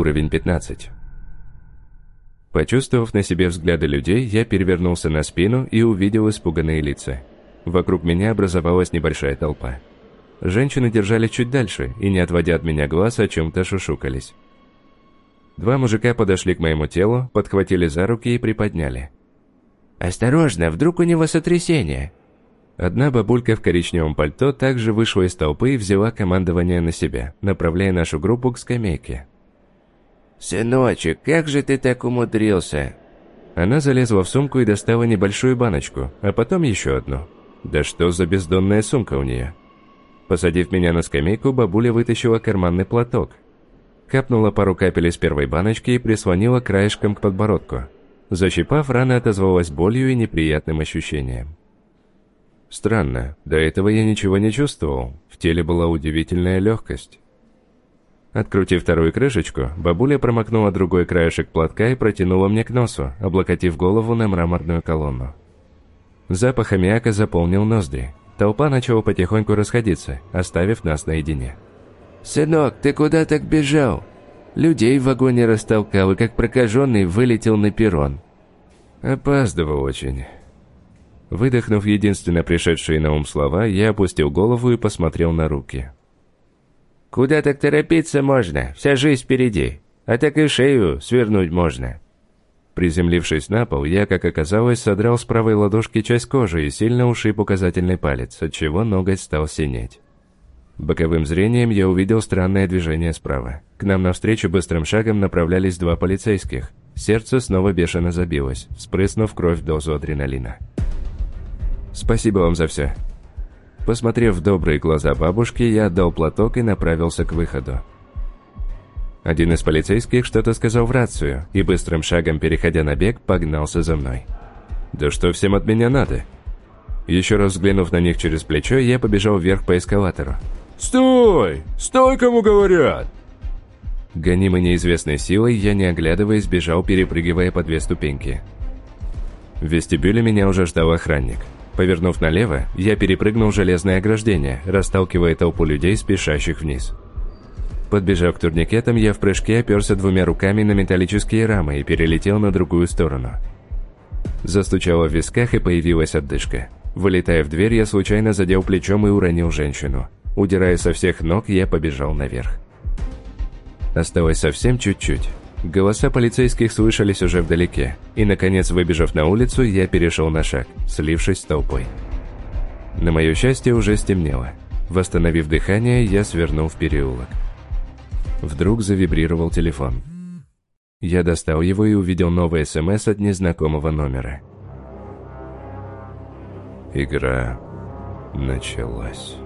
уровень 15. Почувствовав на себе взгляды людей, я перевернулся на спину и увидел испуганные лица. Вокруг меня образовалась небольшая толпа. Женщины держали чуть дальше и, не отводя от меня глаз, о чем-то шушукались. Два мужика подошли к моему телу, подхватили за руки и приподняли. «Осторожно, вдруг у него сотрясение!» Одна бабулька в коричневом пальто также вышла из толпы и взяла командование на себя, направляя нашу группу к скамейке. «Сыночек, как же ты так умудрился?» Она залезла в сумку и достала небольшую баночку, а потом еще одну. Да что за бездонная сумка у нее? Посадив меня на скамейку, бабуля вытащила карманный платок. Капнула пару капель из первой баночки и прислонила краешком к подбородку. Защипав, рана отозвалась болью и неприятным ощущением. Странно, до этого я ничего не чувствовал, в теле была удивительная легкость. Открутив вторую крышечку, бабуля промокнула другой краешек платка и протянула мне к носу, облокотив голову на мраморную колонну. Запах аммиака заполнил ноздри. Толпа начала потихоньку расходиться, оставив нас наедине. «Сынок, ты куда так бежал?» Людей в вагоне растолкал и как прокаженный вылетел на перрон. Опаздывал очень. Выдохнув единственно пришедшие на ум слова, я опустил голову и посмотрел на руки. Куда так торопиться можно? Вся жизнь впереди. А так и шею свернуть можно. Приземлившись на пол, я, как оказалось, содрал с правой ладошки часть кожи и сильно ушиб указательный палец, отчего ноготь стал синеть. Боковым зрением я увидел странное движение справа. К нам навстречу быстрым шагом направлялись два полицейских. Сердце снова бешено забилось, вспрыснув кровь дозу адреналина. «Спасибо вам за все», Посмотрев в добрые глаза бабушки, я отдал платок и направился к выходу. Один из полицейских что-то сказал в рацию и быстрым шагом, переходя на бег, погнался за мной. «Да что всем от меня надо?» Еще раз взглянув на них через плечо, я побежал вверх по эскалатору. «Стой! Стой, кому говорят!» Гонимый неизвестной силой, я не оглядываясь бежал, перепрыгивая по две ступеньки. В вестибюле меня уже ждал охранник – Повернув налево, я перепрыгнул железное ограждение, расталкивая толпу людей, спешащих вниз. Подбежав к турникетам, я в прыжке оперся двумя руками на металлические рамы и перелетел на другую сторону. Застучало в висках и появилась отдышка. Вылетая в дверь, я случайно задел плечом и уронил женщину. Удирая со всех ног, я побежал наверх. Осталось совсем чуть-чуть. Голоса полицейских слышались уже вдалеке, и, наконец, выбежав на улицу, я перешел на шаг, слившись с толпой. На мое счастье, уже стемнело. Восстановив дыхание, я свернул в переулок. Вдруг завибрировал телефон. Я достал его и увидел новый СМС от незнакомого номера. Игра началась.